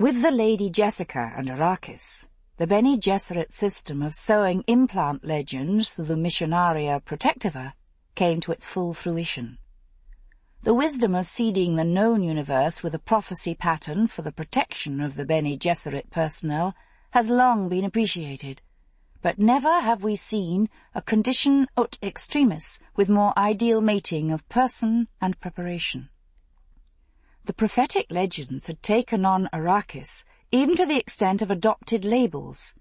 With the Lady Jessica and Arrakis, the Bene Gesserit system of sowing implant legends through the Missionaria Protectiva came to its full fruition. The wisdom of seeding the known universe with a prophecy pattern for the protection of the Bene Gesserit personnel has long been appreciated, but never have we seen a condition ut extremis with more ideal mating of person and preparation. The prophetic legends had taken on Arrakis even to the extent of adopted labels,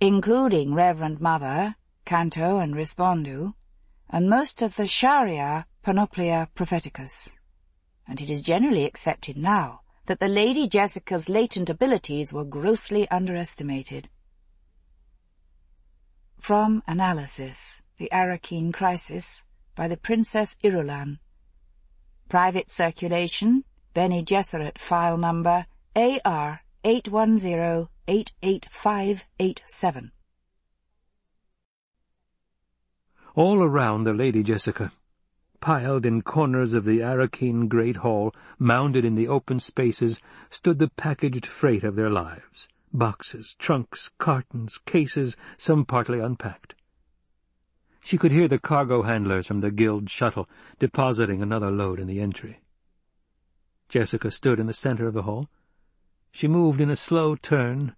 including Reverend Mother, Canto and Respondu, and most of the Sharia Panoplia Propheticus. And it is generally accepted now that the Lady Jessica's latent abilities were grossly underestimated. From Analysis, The Arrakeen Crisis, by the Princess Irulan. Private Circulation, Bene Gesserit File Number AR 810-88587. All around the Lady Jessica, piled in corners of the Arrakeen Great Hall, mounded in the open spaces, stood the packaged freight of their lives. Boxes, trunks, cartons, cases, some partly unpacked. She could hear the cargo handlers from the Guild shuttle depositing another load in the entry. Jessica stood in the center of the hall, she moved in a slow turn,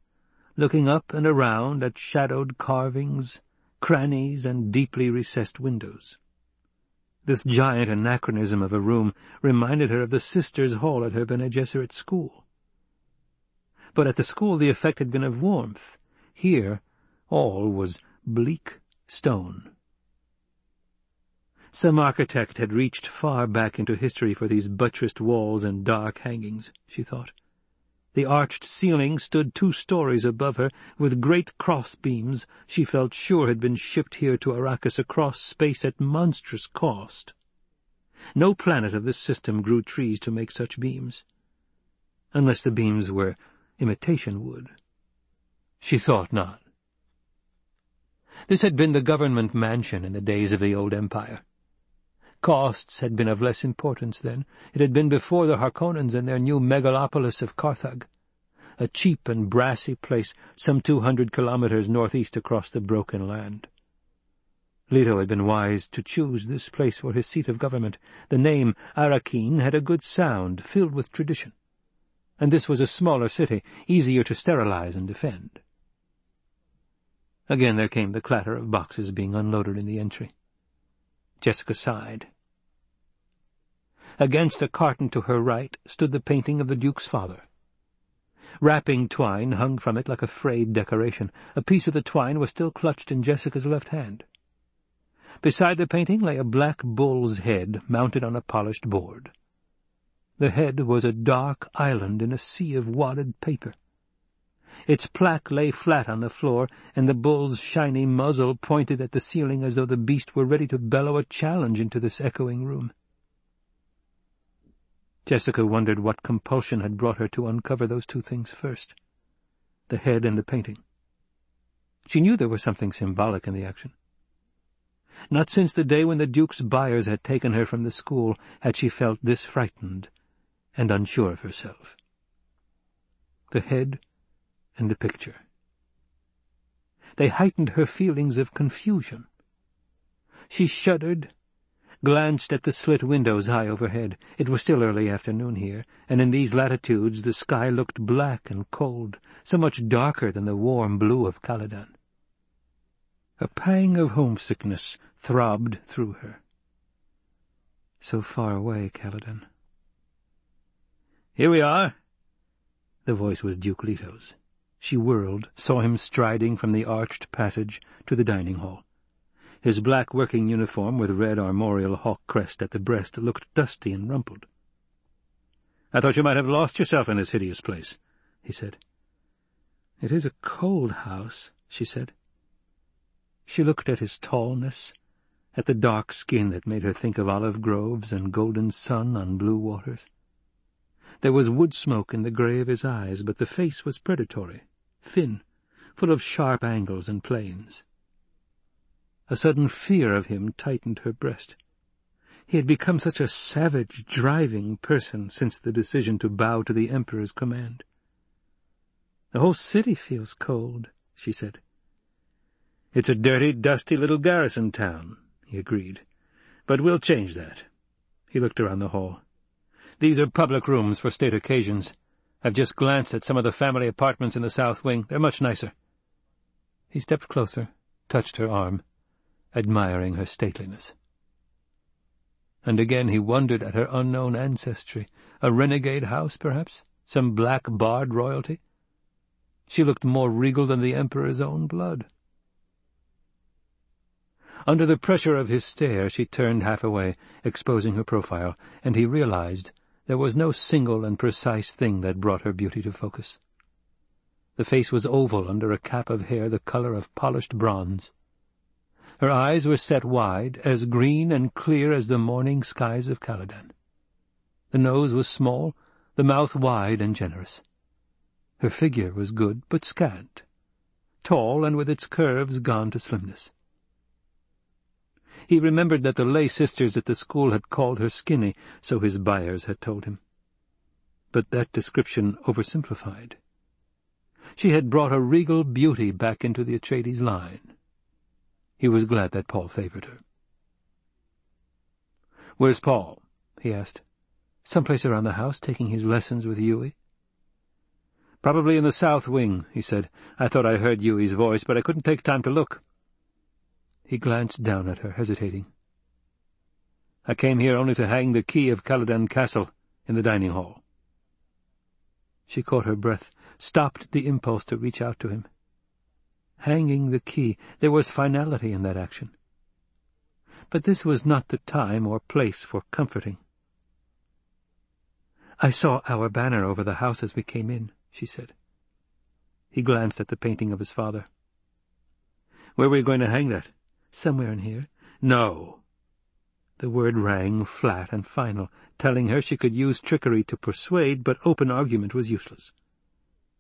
looking up and around at shadowed carvings, crannies, and deeply recessed windows. This giant anachronism of a room reminded her of the sisters' hall at her Bene Gesserit school. But at the school the effect had been of warmth. Here all was bleak stone. Some architect had reached far back into history for these buttressed walls and dark hangings, she thought. The arched ceiling stood two stories above her, with great cross-beams she felt sure had been shipped here to Arrakis across space at monstrous cost. No planet of this system grew trees to make such beams, unless the beams were imitation wood. She thought not. This had been the government mansion in the days of the old empire. Costs had been of less importance then. It had been before the Harkonnens and their new megalopolis of Carthag, a cheap and brassy place some two hundred kilometers northeast across the broken land. Leto had been wise to choose this place for his seat of government. The name Arrakeen had a good sound, filled with tradition. And this was a smaller city, easier to sterilize and defend. Again there came the clatter of boxes being unloaded in the entry. Jessica sighed. Against the carton to her right stood the painting of the Duke's father. Wrapping twine hung from it like a frayed decoration. A piece of the twine was still clutched in Jessica's left hand. Beside the painting lay a black bull's head mounted on a polished board. The head was a dark island in a sea of wadded paper. Its plaque lay flat on the floor, and the bull's shiny muzzle pointed at the ceiling as though the beast were ready to bellow a challenge into this echoing room. Jessica wondered what compulsion had brought her to uncover those two things first, the head and the painting. She knew there was something symbolic in the action. Not since the day when the Duke's buyers had taken her from the school had she felt this frightened and unsure of herself. The head and the picture. They heightened her feelings of confusion. She shuddered, glanced at the slit windows high overhead. It was still early afternoon here, and in these latitudes the sky looked black and cold, so much darker than the warm blue of Caladan. A pang of homesickness throbbed through her. So far away, Caladan. "'Here we are.' The voice was Duke Leto's. She whirled, saw him striding from the arched passage to the dining hall. His black working uniform with red armorial hawk crest at the breast looked dusty and rumpled. "'I thought you might have lost yourself in this hideous place,' he said. "'It is a cold house,' she said. She looked at his tallness, at the dark skin that made her think of olive groves and golden sun on blue waters. There was wood smoke in the grey of his eyes, but the face was predatory, thin, full of sharp angles and planes. A sudden fear of him tightened her breast. He had become such a savage, driving person since the decision to bow to the Emperor's command. The whole city feels cold, she said. It's a dirty, dusty little garrison town, he agreed. But we'll change that. He looked around the hall. These are public rooms for state occasions. I've just glanced at some of the family apartments in the south wing. They're much nicer. He stepped closer, touched her arm, admiring her stateliness. And again he wondered at her unknown ancestry. A renegade house, perhaps? Some black barred royalty? She looked more regal than the Emperor's own blood. Under the pressure of his stare she turned half away, exposing her profile, and he realized there was no single and precise thing that brought her beauty to focus. The face was oval under a cap of hair the color of polished bronze. Her eyes were set wide, as green and clear as the morning skies of Caladan. The nose was small, the mouth wide and generous. Her figure was good, but scant, tall and with its curves gone to slimness. He remembered that the lay sisters at the school had called her skinny, so his buyers had told him. But that description oversimplified. She had brought a regal beauty back into the Atreides line. He was glad that Paul favored her. "'Where's Paul?' he asked. "'Someplace around the house, taking his lessons with Yueh.' "'Probably in the south wing,' he said. "'I thought I heard Yueh's voice, but I couldn't take time to look.' He glanced down at her, hesitating. I came here only to hang the key of Caladan Castle in the dining hall. She caught her breath, stopped the impulse to reach out to him. Hanging the key, there was finality in that action. But this was not the time or place for comforting. I saw our banner over the house as we came in, she said. He glanced at the painting of his father. Where were you going to hang that? Somewhere in here. No. The word rang flat and final, telling her she could use trickery to persuade, but open argument was useless.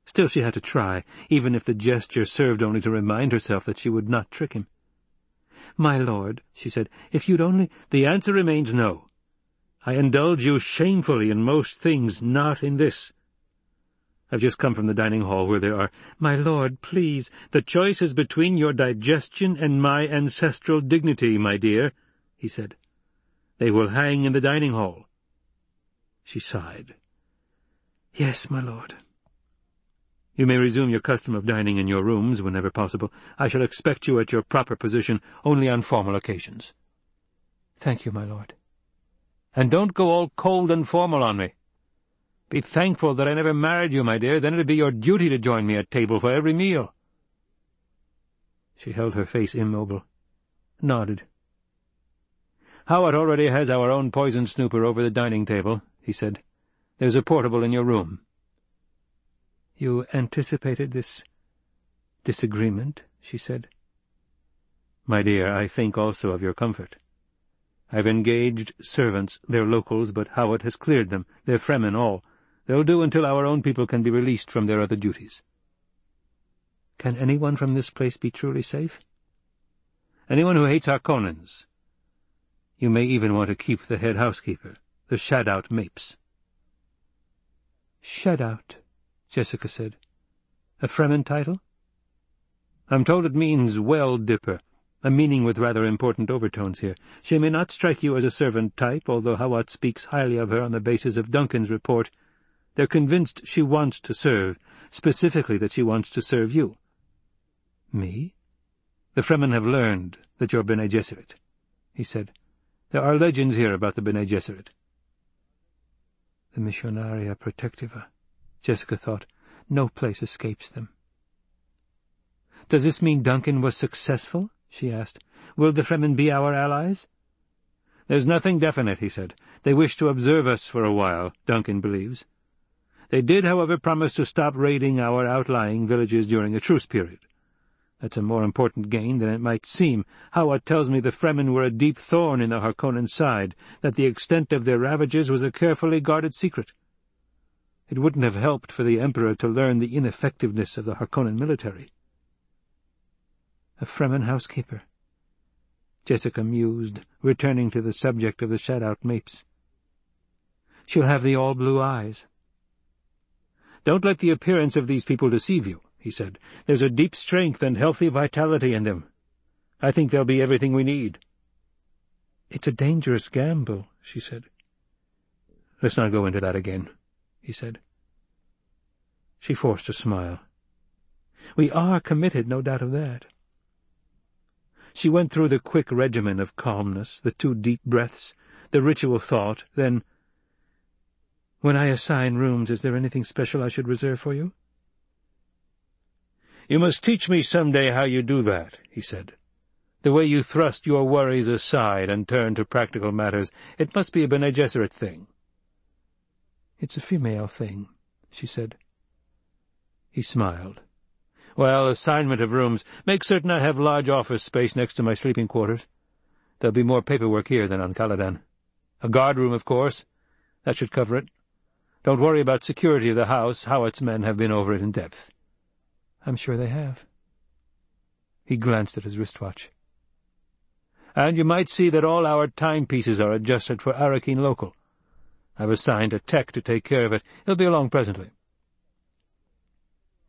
Still she had to try, even if the gesture served only to remind herself that she would not trick him. "My lord," she said, "if you'd only—" "The answer remains no. I indulge you shamefully in most things, not in this. I've just come from the dining hall where there are— My lord, please, the choice is between your digestion and my ancestral dignity, my dear, he said. They will hang in the dining hall. She sighed. Yes, my lord. You may resume your custom of dining in your rooms whenever possible. I shall expect you at your proper position only on formal occasions. Thank you, my lord. And don't go all cold and formal on me. Be thankful that I never married you, my dear, then it'd be your duty to join me at table for every meal. She held her face immobile, nodded. Hawat already has our own poison snooper over the dining table, he said. There's a portable in your room. You anticipated this disagreement, she said. My dear, I think also of your comfort. I've engaged servants, they're locals, but Hawat has cleared them, they're Fremen all. They'll do until our own people can be released from their other duties. Can anyone from this place be truly safe? Anyone who hates Harkonnens. You may even want to keep the head housekeeper, the Shadout Mapes. Shadout, Jessica said. A Fremen title? I'm told it means well-dipper, a meaning with rather important overtones here. She may not strike you as a servant type, although Hawat speaks highly of her on the basis of Duncan's report, they're convinced she wants to serve, specifically that she wants to serve you. Me? The Fremen have learned that you're Bene Gesserit, he said. There are legends here about the Bene Gesserit. The Missionaria Protectiva, Jessica thought. No place escapes them. Does this mean Duncan was successful? she asked. Will the Fremen be our allies? There's nothing definite, he said. They wish to observe us for a while, Duncan believes. They did, however, promise to stop raiding our outlying villages during a truce period. That's a more important gain than it might seem. Hawat tells me the Fremen were a deep thorn in the Harkonnen side, that the extent of their ravages was a carefully guarded secret. It wouldn't have helped for the Emperor to learn the ineffectiveness of the Harkonnen military. A Fremen housekeeper. Jessica mused, returning to the subject of the Shadout Mapes. She'll have the all-blue eyes. Don't let the appearance of these people deceive you, he said. There's a deep strength and healthy vitality in them. I think they'll be everything we need. It's a dangerous gamble, she said. Let's not go into that again, he said. She forced a smile. We are committed, no doubt of that. She went through the quick regimen of calmness, the two deep breaths, the ritual thought, then— When I assign rooms, is there anything special I should reserve for you? You must teach me some day how you do that, he said. The way you thrust your worries aside and turn to practical matters. It must be a Bene Gesserit thing. It's a female thing, she said. He smiled. Well, assignment of rooms. Make certain I have large office space next to my sleeping quarters. There'll be more paperwork here than on Caladan. A guard room, of course. That should cover it. Don't worry about security of the house. Hawat's men have been over it in depth. I'm sure they have. He glanced at his wristwatch. And you might see that all our timepieces are adjusted for Arrakeen local. I've assigned a tech to take care of it. He'll be along presently.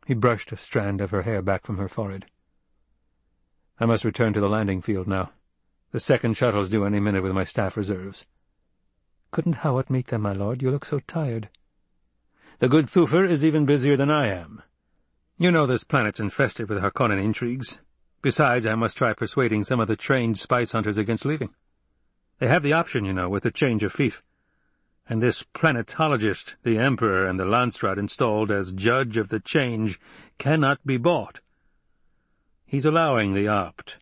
He brushed a strand of her hair back from her forehead. I must return to the landing field now. The second shuttle's due any minute with my staff reserves. Couldn't Hawat meet them, my lord? You look so tired. The good Thufir is even busier than I am. You know this planet's infested with Harkonnen intrigues. Besides, I must try persuading some of the trained spice hunters against leaving. They have the option, you know, with the change of fief and this planetologist the Emperor and the Landsraad installed as judge of the change cannot be bought. He's allowing the opt.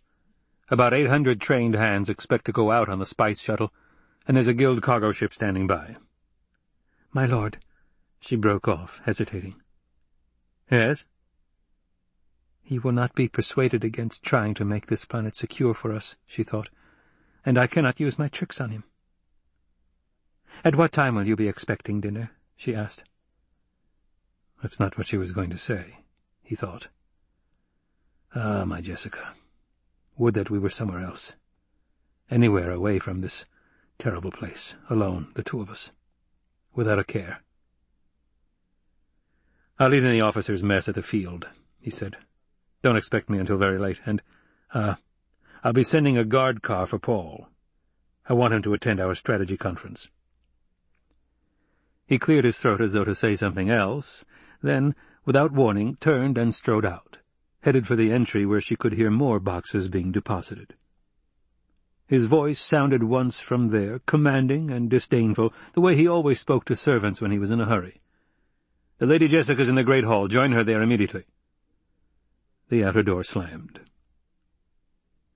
About eight hundred trained hands expect to go out on the spice shuttle, and there's a guild cargo ship standing by. My lord, she broke off, hesitating. Yes? He will not be persuaded against trying to make this planet secure for us, she thought, and I cannot use my tricks on him. At what time will you be expecting dinner? she asked. That's not what she was going to say, he thought. Ah, my Jessica, would that we were somewhere else. Anywhere away from this terrible place, alone, the two of us, without a care. I'll eat in the officer's mess at the field, he said. Don't expect me until very late, and, uh, I'll be sending a guard car for Paul. I want him to attend our strategy conference. He cleared his throat as though to say something else, then, without warning, turned and strode out, headed for the entry where she could hear more boxes being deposited. His voice sounded once from there, commanding and disdainful, the way he always spoke to servants when he was in a hurry. The Lady Jessica's in the great hall. Join her there immediately. The outer door slammed.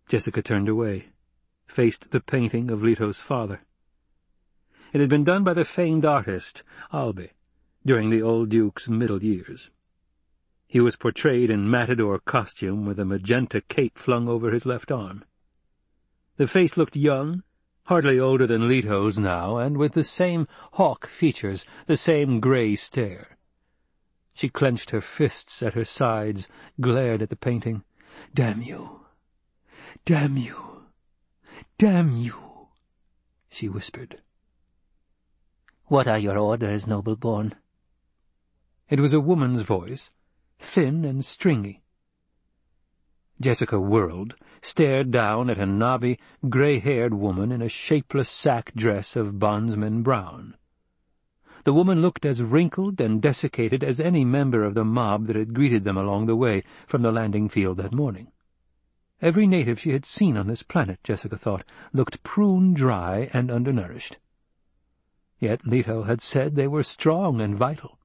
Jessica turned away, faced the painting of Leto's father. It had been done by the famed artist, Albe, during the old Duke's middle years. He was portrayed in matador costume with a magenta cape flung over his left arm. The face looked young, hardly older than Leto's now, and with the same hawk features, the same grey stare. She clenched her fists at her sides, glared at the painting. "'Damn you! Damn you! Damn you!' she whispered. What are your orders, noble-born? It was a woman's voice, thin and stringy. Jessica whirled, stared down at a knobby, grey-haired woman in a shapeless sack dress of bondsman brown. The woman looked as wrinkled and desiccated as any member of the mob that had greeted them along the way from the landing field that morning. Every native she had seen on this planet, Jessica thought, looked prune-dry and undernourished. Yet Leto had said they were strong and vital.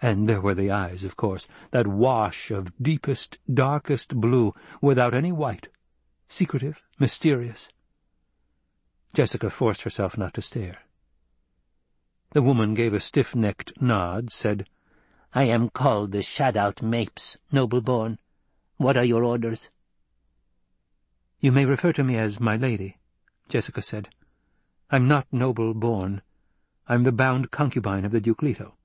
And there were the eyes, of course, that wash of deepest, darkest blue, without any white, secretive, mysterious. Jessica forced herself not to stare. The woman gave a stiff-necked nod, said, I am called the Shadout Mapes, noble-born. What are your orders? You may refer to me as my lady, Jessica said. I'm not noble-born. I'm the bound concubine of the Duke Leto.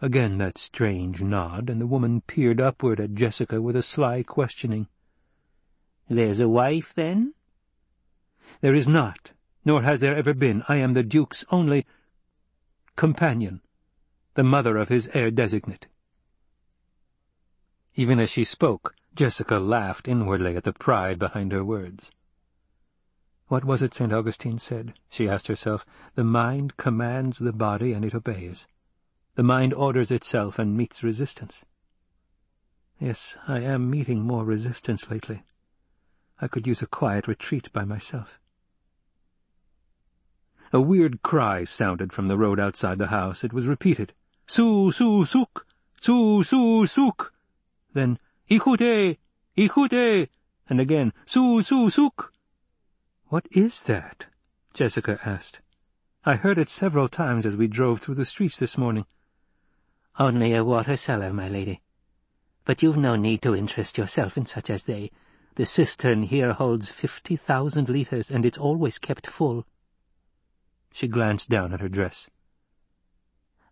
Again that strange nod, and the woman peered upward at Jessica with a sly questioning. There's a wife, then? There is not, nor has there ever been. I am the Duke's only companion, the the mother of his heir designate. Even as she spoke, Jessica laughed inwardly at the pride behind her words. What was it St. Augustine said? She asked herself. The mind commands the body, and it obeys. The mind orders itself and meets resistance. Yes, I am meeting more resistance lately. I could use a quiet retreat by myself. A weird cry sounded from the road outside the house. It was repeated. Su, su, suk! Su, su, suk! Then, Ichude! Ichude! And again, Su, su, suk! What is that? Jessica asked. I heard it several times as we drove through the streets this morning. Only a water seller, my lady. But you've no need to interest yourself in such as they. The cistern here holds fifty thousand litres, and it's always kept full. She glanced down at her dress.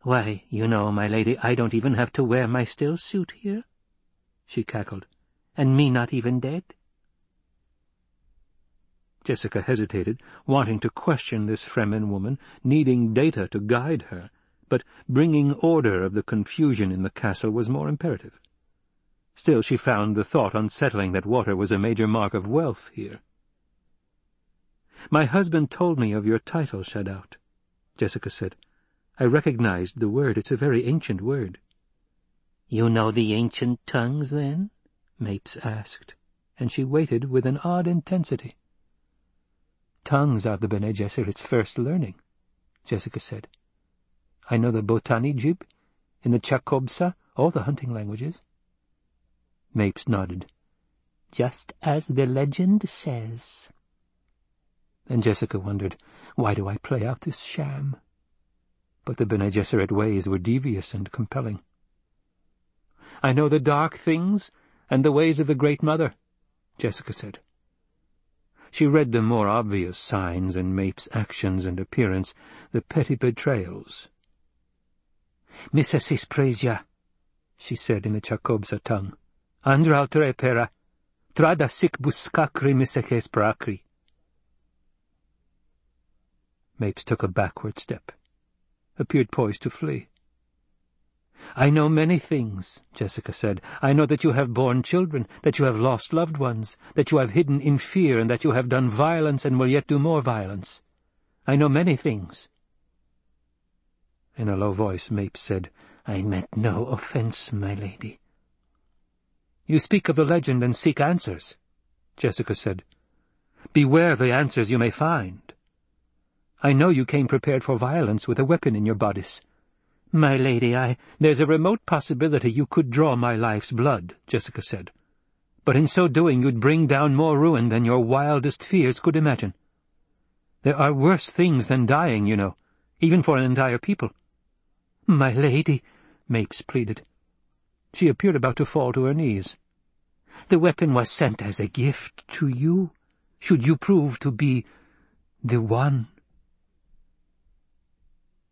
Why, you know, my lady, I don't even have to wear my still suit here, she cackled, and me not even dead. Jessica hesitated, wanting to question this Fremen woman, needing data to guide her, but bringing order of the confusion in the castle was more imperative. Still, she found the thought unsettling that water was a major mark of wealth here. My husband told me of your title, Shadout, Jessica said. I recognized the word. It's a very ancient word. You know the ancient tongues, then? Mapes asked, and she waited with an odd intensity. Tongues are the Bene Gesserit's first learning, Jessica said. I know the Bhotani Jib, in the Chakobsa, all the hunting languages. Mapes nodded. Just as the legend says. And Jessica wondered, why do I play out this sham? But the Bene Gesserit ways were devious and compelling. I know the dark things and the ways of the Great Mother, Jessica said. She read the more obvious signs in Mapes' actions and appearance, the petty betrayals. Missesis Prasia, she said in the Chakobsa tongue. Andra altere pera, trada sic buscacri misseces prakri. Mapes took a backward step, appeared poised to flee. I know many things, Jessica said. I know that you have borne children, that you have lost loved ones, that you have hidden in fear, and that you have done violence and will yet do more violence. I know many things. In a low voice, Mapes said, I meant no offence, my lady. You speak of the legend and seek answers, Jessica said. Beware the answers you may find. I know you came prepared for violence with a weapon in your bodice. My lady, I— There's a remote possibility you could draw my life's blood, Jessica said. But in so doing you'd bring down more ruin than your wildest fears could imagine. There are worse things than dying, you know, even for an entire people. My lady, Mapes pleaded. She appeared about to fall to her knees. The weapon was sent as a gift to you, should you prove to be the one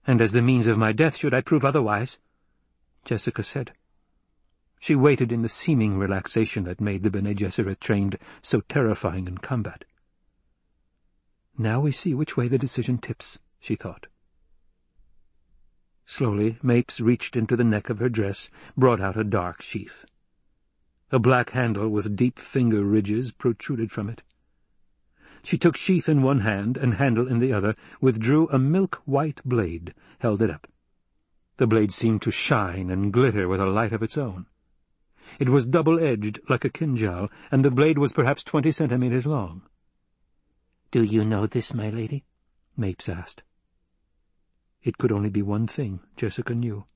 and as the means of my death should I prove otherwise, Jessica said. She waited in the seeming relaxation that made the Bene Gesserit trained so terrifying in combat. Now we see which way the decision tips, she thought. Slowly, Mapes reached into the neck of her dress, brought out a dark sheath. A black handle with deep finger ridges protruded from it. She took sheath in one hand and handle in the other, withdrew a milk-white blade, held it up. The blade seemed to shine and glitter with a light of its own. It was double-edged like a kinjal, and the blade was perhaps twenty centimeters long. "'Do you know this, my lady?' Mapes asked. It could only be one thing, Jessica knew.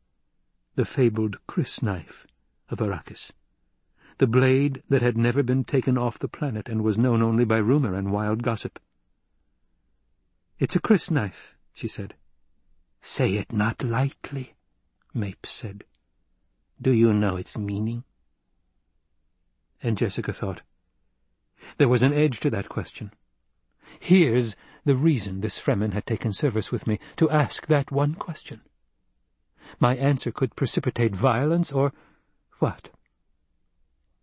The fabled crysknife of Arrakis the blade that had never been taken off the planet and was known only by rumor and wild gossip. "'It's a crysknife,' she said. "'Say it not lightly,' Mapes said. "'Do you know its meaning?' And Jessica thought, there was an edge to that question. Here's the reason this Fremen had taken service with me, to ask that one question. My answer could precipitate violence or what?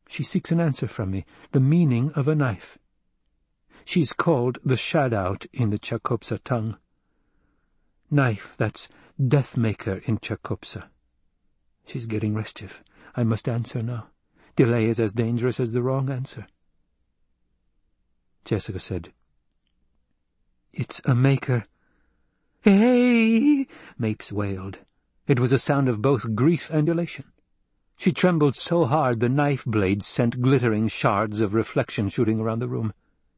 She seeks an answer from me, the meaning of a knife. She is called the Shadout in the Chakobsa tongue. Knife, that's death-maker in Chakobsa. She's getting restive. I must answer now. Delay is as dangerous as the wrong answer. Jessica said, It's a maker. Hey! Mapes wailed. It was a sound of both grief and elation. She trembled so hard the knife blade sent glittering shards of reflection shooting around the room.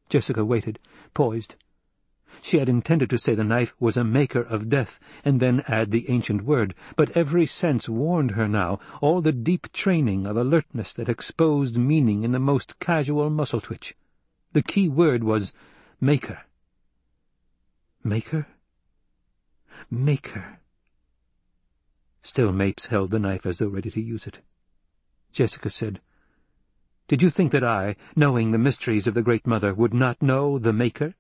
Jessica waited, poised. She had intended to say the knife was a maker of death, and then add the ancient word, but every sense warned her now, all the deep training of alertness that exposed meaning in the most casual muscle twitch. The key word was maker. Maker? Maker. Still Mapes held the knife as though ready to use it. Jessica said, Did you think that I, knowing the mysteries of the Great Mother, would not know the Maker?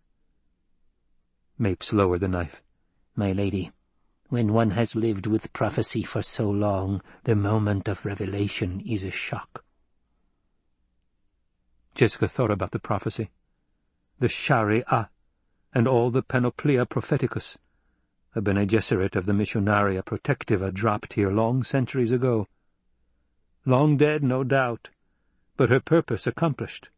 Mapes lowered the knife. My lady, when one has lived with prophecy for so long, the moment of revelation is a shock. Jessica thought about the prophecy, the Shari'ah, and all the Panoplia Propheticus, a Bene Gesserit of the Missionaria Protectiva dropped here long centuries ago. Long dead, no doubt, but her purpose accomplished.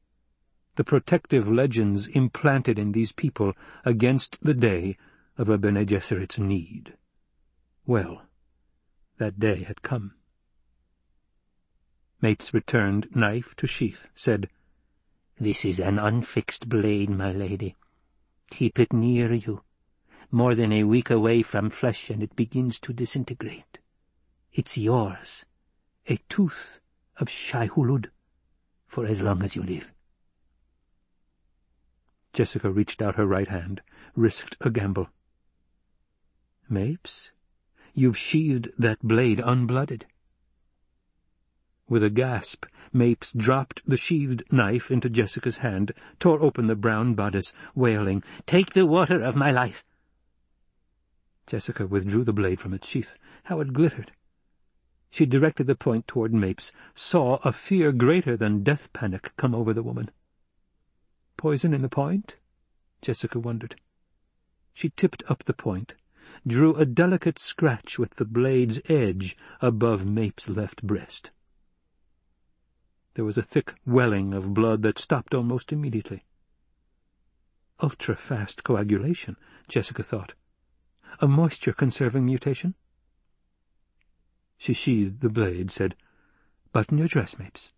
The protective legends implanted in these people against the day of a Bene Gesserit's need. Well, that day had come. Mapes returned, knife to sheath, said, this is an unfixed blade, my lady. Keep it near you. More than a week away from flesh and it begins to disintegrate. It's yours. A tooth of Shai-Hulud for as long as you live. Jessica reached out her right hand, risked a gamble. Mapes, you've sheathed that blade unblooded. With a gasp, Mapes dropped the sheathed knife into Jessica's hand, tore open the brown bodice, wailing, "'Take the water of my life!' Jessica withdrew the blade from its sheath. How it glittered! She directed the point toward Mapes, saw a fear greater than death panic come over the woman. Poison in the point? Jessica wondered. She tipped up the point, drew a delicate scratch with the blade's edge above Mapes' left breast. There was a thick welling of blood that stopped almost immediately. Ultra-fast coagulation, Jessica thought. A moisture-conserving mutation? She sheathed the blade, said, Button your dress, Mapes.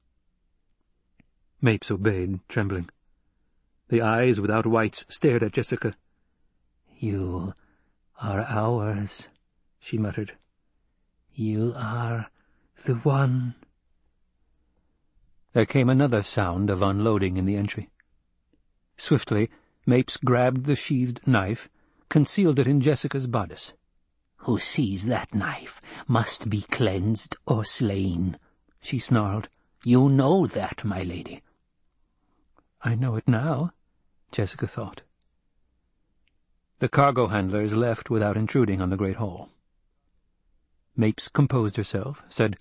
Mapes obeyed, trembling. The eyes without whites stared at Jessica. You are ours, she muttered. You are the one. There came another sound of unloading in the entry. Swiftly, Mapes grabbed the sheathed knife, concealed it in Jessica's bodice. Who sees that knife must be cleansed or slain, she snarled. You know that, my lady. I know it now, Jessica thought. The cargo handlers left without intruding on the great hall. Mapes composed herself, said,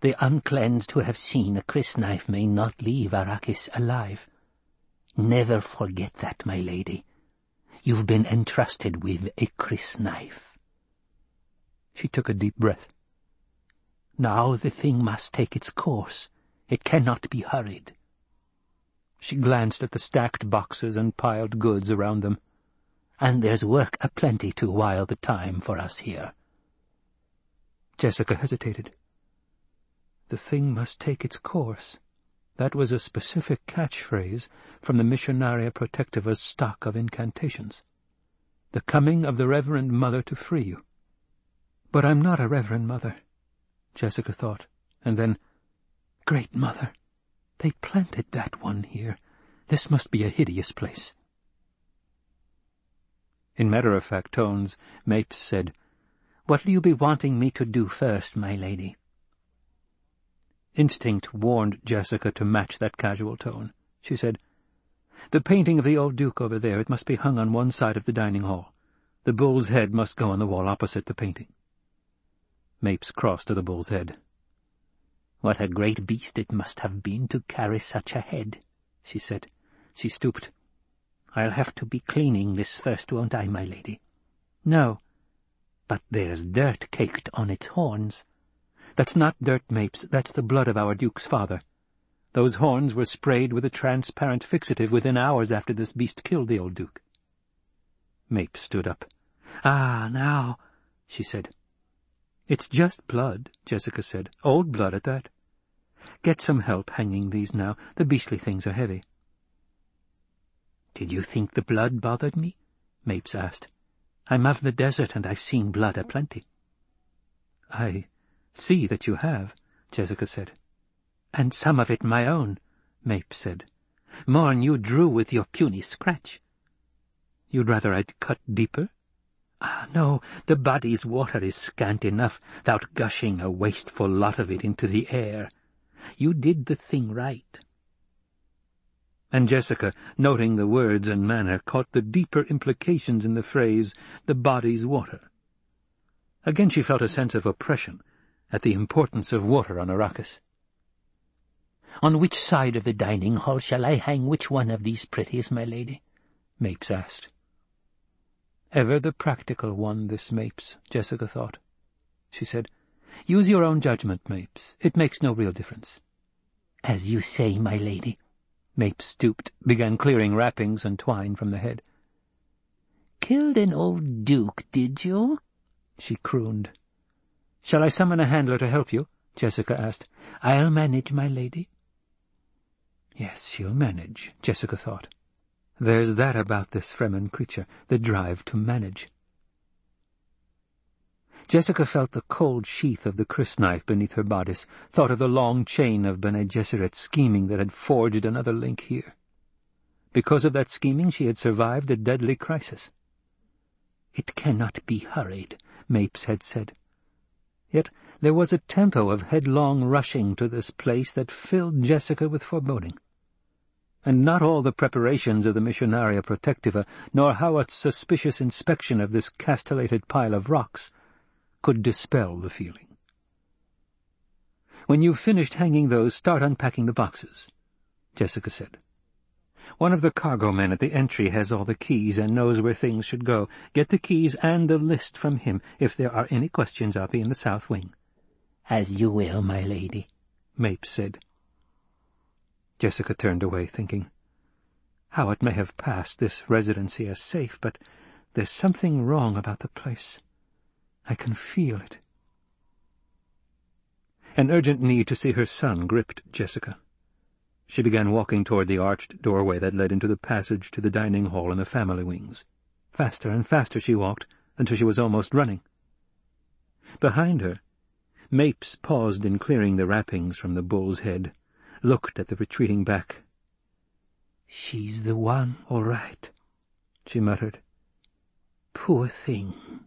the uncleansed who have seen a crysknife may not leave Arrakis alive. Never forget that, my lady. You've been entrusted with a crysknife. She took a deep breath. Now the thing must take its course. It cannot be hurried. She glanced at the stacked boxes and piled goods around them. And there's work aplenty to while the time for us here. Jessica hesitated. The thing must take its course. That was a specific catchphrase from the Missionaria Protectiva's stock of incantations. The coming of the Reverend Mother to free you. But I'm not a Reverend Mother, Jessica thought, and then, Great Mother, they planted that one here. This must be a hideous place. In matter-of-fact tones, Mapes said, What'll you be wanting me to do first, my lady? Instinct warned Jessica to match that casual tone. She said, The painting of the old Duke over there, it must be hung on one side of the dining hall. The bull's head must go on the wall opposite the painting. Mapes crossed to the bull's head. What a great beast it must have been to carry such a head, she said. She stooped. I'll have to be cleaning this first, won't I, my lady? No. But there's dirt caked on its horns. That's not dirt, Mapes, that's the blood of our Duke's father. Those horns were sprayed with a transparent fixative within hours after this beast killed the old Duke. Mapes stood up. Ah, now, she said. It's just blood, Jessica said. Old blood at that. Get some help hanging these now. The beastly things are heavy. Did you think the blood bothered me? Mapes asked. I'm of the desert, and I've seen blood aplenty. I see that you have, Jessica said. And some of it my own, Mape said. More'n you drew with your puny scratch. You'd rather I'd cut deeper? Ah, no, the body's water is scant enough, without gushing a wasteful lot of it into the air. You did the thing right and Jessica, noting the words and manner, caught the deeper implications in the phrase, the body's water. Again she felt a sense of oppression at the importance of water on Arrakis. "'On which side of the dining hall shall I hang which one of these pretties, my lady?' Mapes asked. Ever the practical one, this Mapes, Jessica thought. She said, "'Use your own judgment, Mapes. It makes no real difference.' "'As you say, my lady.' Mapes stooped, began clearing wrappings and twine from the head. "'Killed an old duke, did you?' she crooned. "'Shall I summon a handler to help you?' Jessica asked. "'I'll manage, my lady.' Yes, she'll manage, Jessica thought. There's that about this Fremen creature, the drive to manage. Jessica felt the cold sheath of the crysknife beneath her bodice, thought of the long chain of Bene Gesserit scheming that had forged another link here. Because of that scheming she had survived a deadly crisis. It cannot be hurried, Mapes had said. Yet there was a tempo of headlong rushing to this place that filled Jessica with foreboding. And not all the preparations of the Missionaria Protectiva, nor Hawat's suspicious inspection of this castellated pile of rocks, could dispel the feeling. When you've finished hanging those, start unpacking the boxes, Jessica said. One of the cargo men at the entry has all the keys and knows where things should go. Get the keys and the list from him. If there are any questions, I'll be in the south wing. As you will, my lady, Mapes said. Jessica turned away, thinking, Hawat may have passed this residency as safe, but there's something wrong about the place. I can feel it. An urgent need to see her son gripped Jessica. She began walking toward the arched doorway that led into the passage to the dining hall and the family wings. Faster and faster she walked, until she was almost running. Behind her, Mapes paused in clearing the wrappings from the bull's head, looked at the retreating back. "'She's the one, all right,' she muttered. "'Poor thing.'